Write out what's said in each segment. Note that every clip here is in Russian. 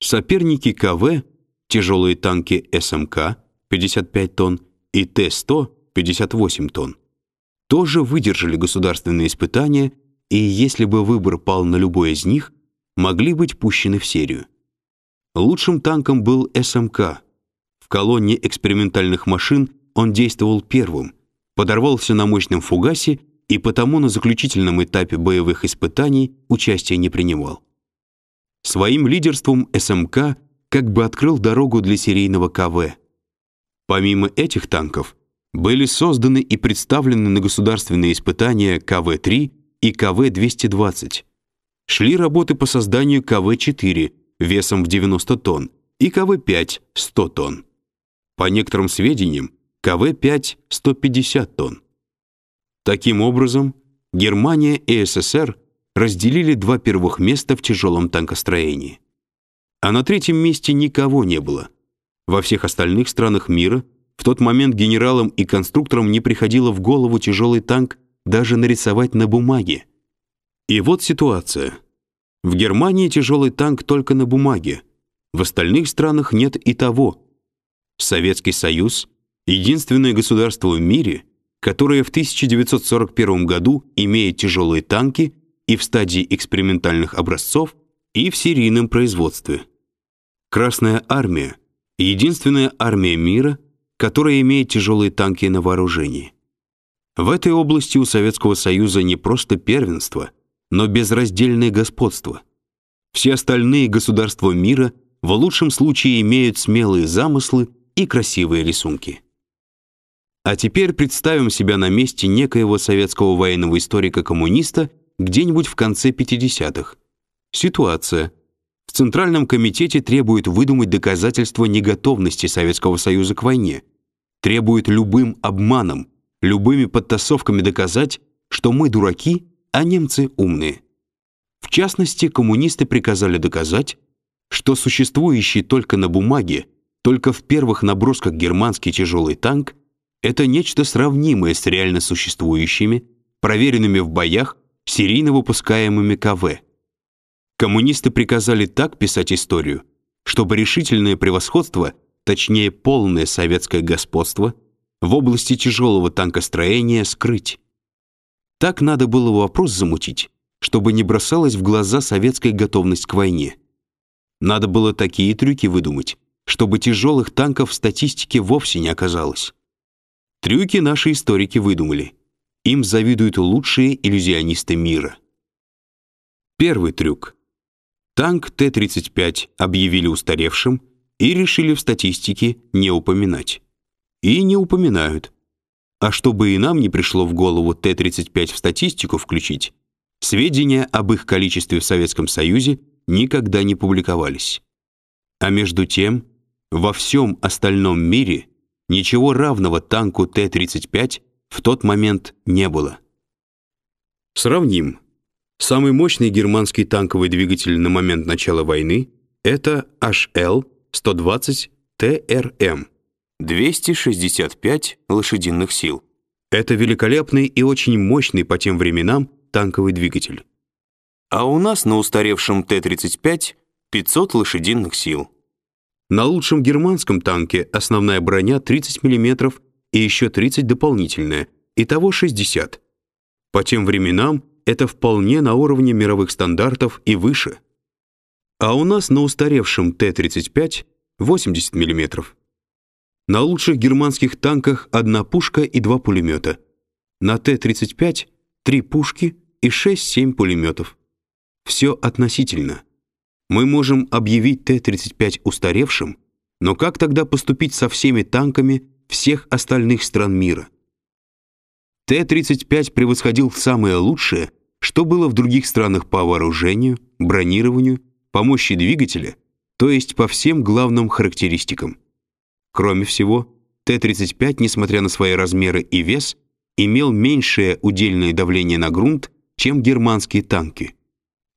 Соперники КВ, тяжелые танки СМК 55 тонн и Т-100 58 тонн, тоже выдержали государственные испытания и, если бы выбор пал на любой из них, могли быть пущены в серию. Лучшим танком был СМК. В колонне экспериментальных машин он действовал первым, подорвался на мощном фугасе и потому на заключительном этапе боевых испытаний участия не принимал. Своим лидерством СМК как бы открыл дорогу для серийного КВ. Помимо этих танков, были созданы и представлены на государственные испытания КВ-3 и КВ-220. Шли работы по созданию КВ-4 весом в 90 тонн и КВ-5 100 тонн. По некоторым сведениям, КВ-5 150 тонн. Таким образом, Германия и СССР разделили два первых места в тяжелом танкостроении. А на третьем месте никого не было. Во всех остальных странах мира в тот момент генералам и конструкторам не приходило в голову тяжелый танк даже нарисовать на бумаге. И вот ситуация. В Германии тяжелый танк только на бумаге. В остальных странах нет и того. Советский Союз — единственное государство в мире, которое в 1941 году имеет тяжелые танки и в стадии экспериментальных образцов, и в серийном производстве. Красная армия — единственная армия мира, которая имеет тяжелые танки на вооружении. В этой области у Советского Союза не просто первенство, но безраздельное господство. Все остальные государства мира в лучшем случае имеют смелые замыслы и красивые рисунки. А теперь представим себя на месте некоего советского военного историка-коммуниста где-нибудь в конце 50-х. Ситуация. В Центральном комитете требуют выдумать доказательства неготовности Советского Союза к войне. Требуют любым обманом, любыми подтасовками доказать, что мы дураки, а немцы умные. В частности, коммунисты приказали доказать, что существующий только на бумаге, только в первых набросках германский тяжелый танк это нечто сравнимое с реально существующими, проверенными в боях серийно выпускаемыми КВ. Коммунисты приказали так писать историю, чтобы решительное превосходство, точнее полное советское господство в области тяжелого танкостроения скрыть. Так надо было вопрос замутить, чтобы не бросалась в глаза советская готовность к войне. Надо было такие трюки выдумать, чтобы тяжелых танков в статистике вовсе не оказалось. Трюки наши историки выдумали. Им завидуют лучшие иллюзионисты мира. Первый трюк. Танк Т-35 объявили устаревшим и решили в статистике не упоминать. И не упоминают. А чтобы и нам не пришло в голову Т-35 в статистику включить, сведения об их количестве в Советском Союзе никогда не публиковались. А между тем, во всем остальном мире ничего равного танку Т-35 в тот момент не было. Сравним. Самый мощный германский танковый двигатель на момент начала войны это HL-120 ТРМ. 265 лошадиных сил. Это великолепный и очень мощный по тем временам танковый двигатель. А у нас на устаревшем Т-35 500 лошадиных сил. На лучшем германском танке основная броня 30 мм и еще 30 дополнительная, итого 60. По тем временам это вполне на уровне мировых стандартов и выше. А у нас на устаревшем Т-35 80 мм. На лучших германских танках одна пушка и два пулемета. На Т-35 три пушки и 6-7 пулеметов. Все относительно. Мы можем объявить Т-35 устаревшим, но как тогда поступить со всеми танками всех остальных стран мира? Т-35 превосходил самое лучшее, что было в других странах по вооружению, бронированию, по мощи двигателя, то есть по всем главным характеристикам. Кроме всего, Т-35, несмотря на свои размеры и вес, имел меньшее удельное давление на грунт, чем германские танки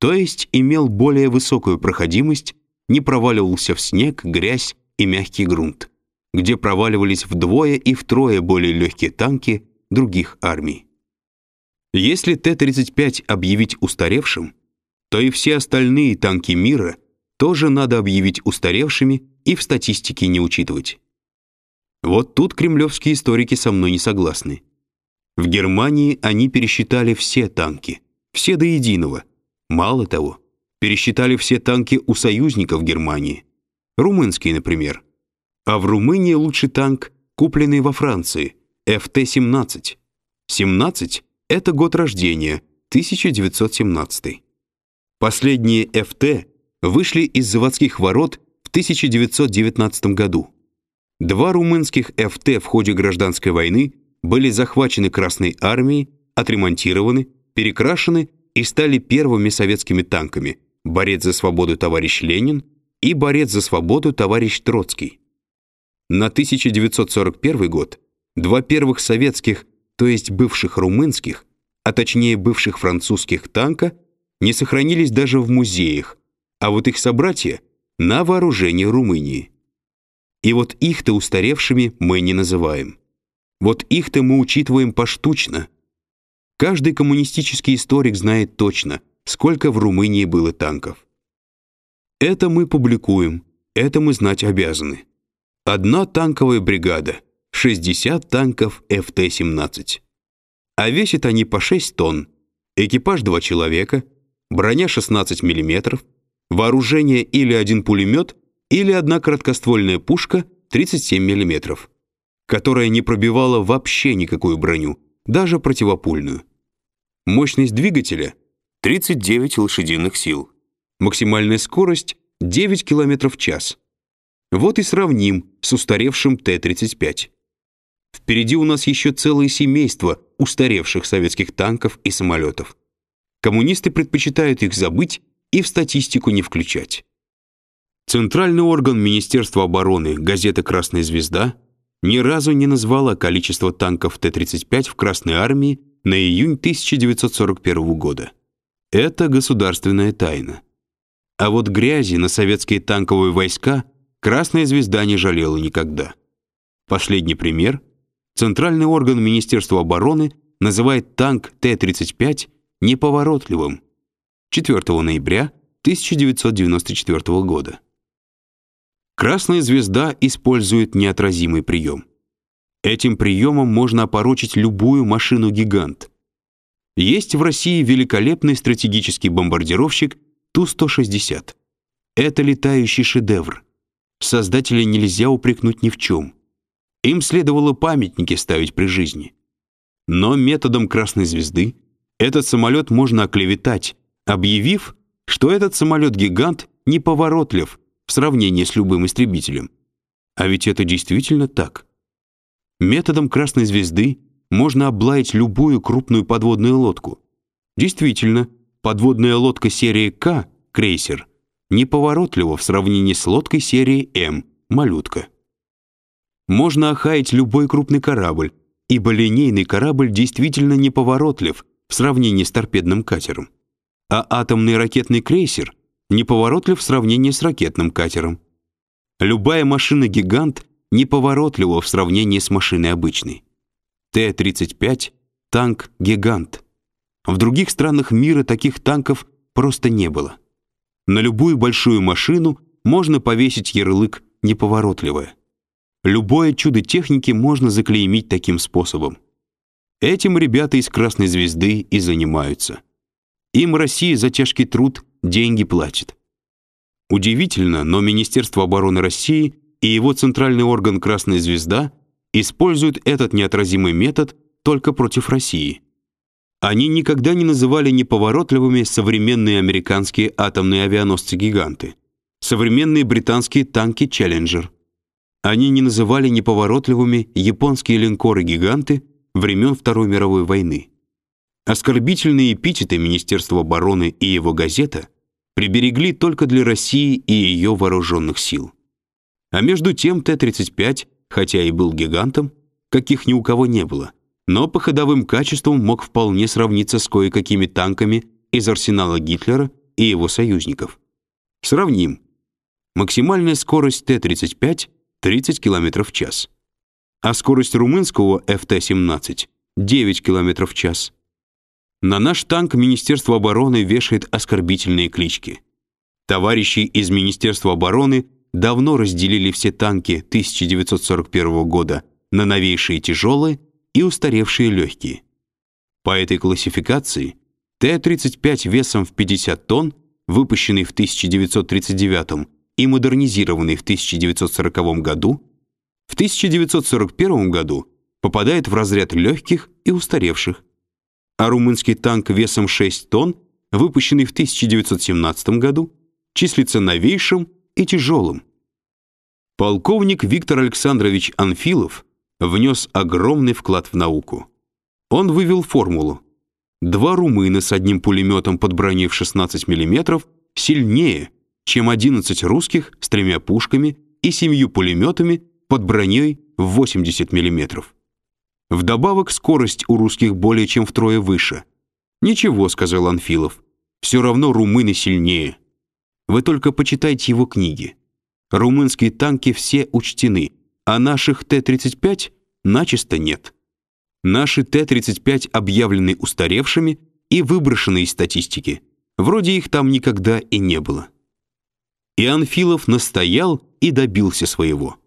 то есть имел более высокую проходимость, не проваливался в снег, грязь и мягкий грунт, где проваливались вдвое и втрое более легкие танки других армий. Если Т-35 объявить устаревшим, то и все остальные танки мира тоже надо объявить устаревшими и в статистике не учитывать. Вот тут кремлевские историки со мной не согласны. В Германии они пересчитали все танки, все до единого. Мало того, пересчитали все танки у союзников Германии. Румынские, например. А в Румынии лучший танк, купленный во Франции, ФТ-17. 17 — это год рождения, 1917. Последние ФТ вышли из заводских ворот в 1919 году. Два румынских ФТ в ходе гражданской войны были захвачены Красной армией, отремонтированы, перекрашены и стали первыми советскими танками «Борец за свободу товарищ Ленин» и «Борец за свободу товарищ Троцкий». На 1941 год два первых советских, то есть бывших румынских, а точнее бывших французских танка не сохранились даже в музеях, а вот их собратья на вооружении Румынии. И вот их-то устаревшими мы не называем. Вот их-то мы учитываем поштучно. Каждый коммунистический историк знает точно, сколько в Румынии было танков. Это мы публикуем, это мы знать обязаны. Одна танковая бригада, 60 танков ФТ-17. А весят они по 6 тонн, экипаж 2 человека, броня 16 миллиметров, вооружение или один пулемет, или одна короткоствольная пушка 37 миллиметров которая не пробивала вообще никакую броню, даже противопульную. Мощность двигателя 39 лошадиных сил. Максимальная скорость 9 км в час. Вот и сравним с устаревшим Т-35. Впереди у нас еще целое семейство устаревших советских танков и самолетов. Коммунисты предпочитают их забыть и в статистику не включать. Центральный орган Министерства обороны, газета «Красная звезда» ни разу не назвала количество танков Т-35 в Красной армии на июнь 1941 года. Это государственная тайна. А вот грязи на советские танковые войска Красная звезда не жалела никогда. Последний пример. Центральный орган Министерства обороны называет танк Т-35 неповоротливым. 4 ноября 1994 года. Красная звезда использует неотразимый прием. Этим приемом можно опорочить любую машину-гигант. Есть в России великолепный стратегический бомбардировщик Ту-160. Это летающий шедевр. Создателя нельзя упрекнуть ни в чем. Им следовало памятники ставить при жизни. Но методом Красной звезды этот самолет можно оклеветать, объявив, что этот самолет-гигант неповоротлив, в сравнении с любым истребителем. А ведь это действительно так. Методом красной звезды можно облаять любую крупную подводную лодку. Действительно, подводная лодка серии К, крейсер, неповоротлива в сравнении с лодкой серии М, малютка. Можно охаять любой крупный корабль, ибо линейный корабль действительно неповоротлив в сравнении с торпедным катером. А атомный ракетный крейсер неповоротлив в сравнении с ракетным катером. Любая машина-гигант неповоротлива в сравнении с машиной обычной. Т-35 — танк-гигант. В других странах мира таких танков просто не было. На любую большую машину можно повесить ярлык «неповоротливая». Любое чудо техники можно заклеймить таким способом. Этим ребята из Красной Звезды и занимаются. Им Россия за тяжкий труд деньги платит. Удивительно, но Министерство обороны России и его центральный орган Красная звезда используют этот неотразимый метод только против России. Они никогда не называли неповоротливыми современные американские атомные авианосцы-гиганты, современные британские танки Челленджер. Они не называли неповоротливыми японские линкоры-гиганты времен Второй мировой войны. Оскорбительные эпитеты Министерства обороны и его газета приберегли только для России и ее вооруженных сил. А между тем Т-35, хотя и был гигантом, каких ни у кого не было, но по ходовым качествам мог вполне сравниться с кое-какими танками из арсенала Гитлера и его союзников. Сравним. Максимальная скорость Т-35 — 30 км в час, а скорость румынского ФТ-17 — 9 км в час. На наш танк Министерство обороны вешает оскорбительные клички. Товарищи из Министерства обороны давно разделили все танки 1941 года на новейшие тяжелые и устаревшие легкие. По этой классификации Т-35 весом в 50 тонн, выпущенный в 1939 и модернизированный в 1940 году, в 1941 году попадает в разряд легких и устаревших, а румынский танк весом 6 тонн, выпущенный в 1917 году, числится новейшим и тяжелым. Полковник Виктор Александрович Анфилов внес огромный вклад в науку. Он вывел формулу. Два румына с одним пулеметом под броней в 16 мм сильнее, чем 11 русских с тремя пушками и семью пулеметами под броней в 80 мм. Вдобавок скорость у русских более чем втрое выше. «Ничего», — сказал Анфилов, — «все равно румыны сильнее». Вы только почитайте его книги. Румынские танки все учтены, а наших Т-35 начисто нет. Наши Т-35 объявлены устаревшими и выброшены из статистики. Вроде их там никогда и не было. И Анфилов настоял и добился своего.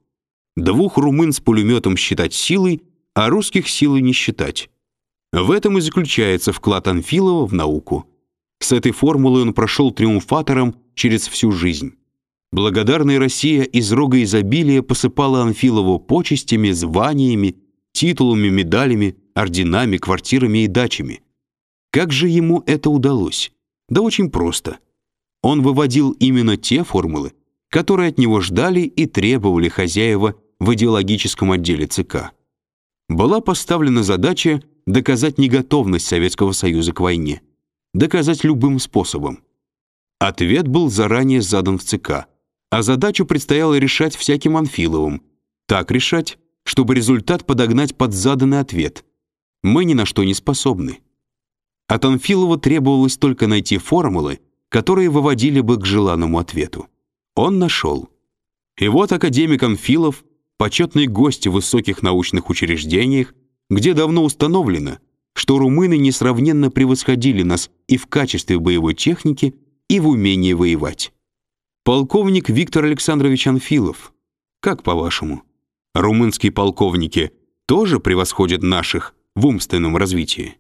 Двух румын с пулеметом считать силой, а русских силой не считать. В этом и заключается вклад Анфилова в науку. С этой формулой он прошел триумфатором через всю жизнь. Благодарная Россия из рога изобилия посыпала Анфилову почестями, званиями, титулами, медалями, орденами, квартирами и дачами. Как же ему это удалось? Да очень просто. Он выводил именно те формулы, которые от него ждали и требовали хозяева в идеологическом отделе ЦК. Была поставлена задача доказать неготовность Советского Союза к войне, доказать любым способом. Ответ был заранее задан в ЦК, а задачу предстояло решать всяким Анфиловым. Так решать, чтобы результат подогнать под заданный ответ. Мы ни на что не способны. От Анфилова требовалось только найти формулы, которые выводили бы к желанному ответу. Он нашел. И вот академик Анфилов, почетный гость в высоких научных учреждениях, где давно установлено, что румыны несравненно превосходили нас и в качестве боевой техники, и в умении воевать. Полковник Виктор Александрович Анфилов. Как по-вашему, румынские полковники тоже превосходят наших в умственном развитии?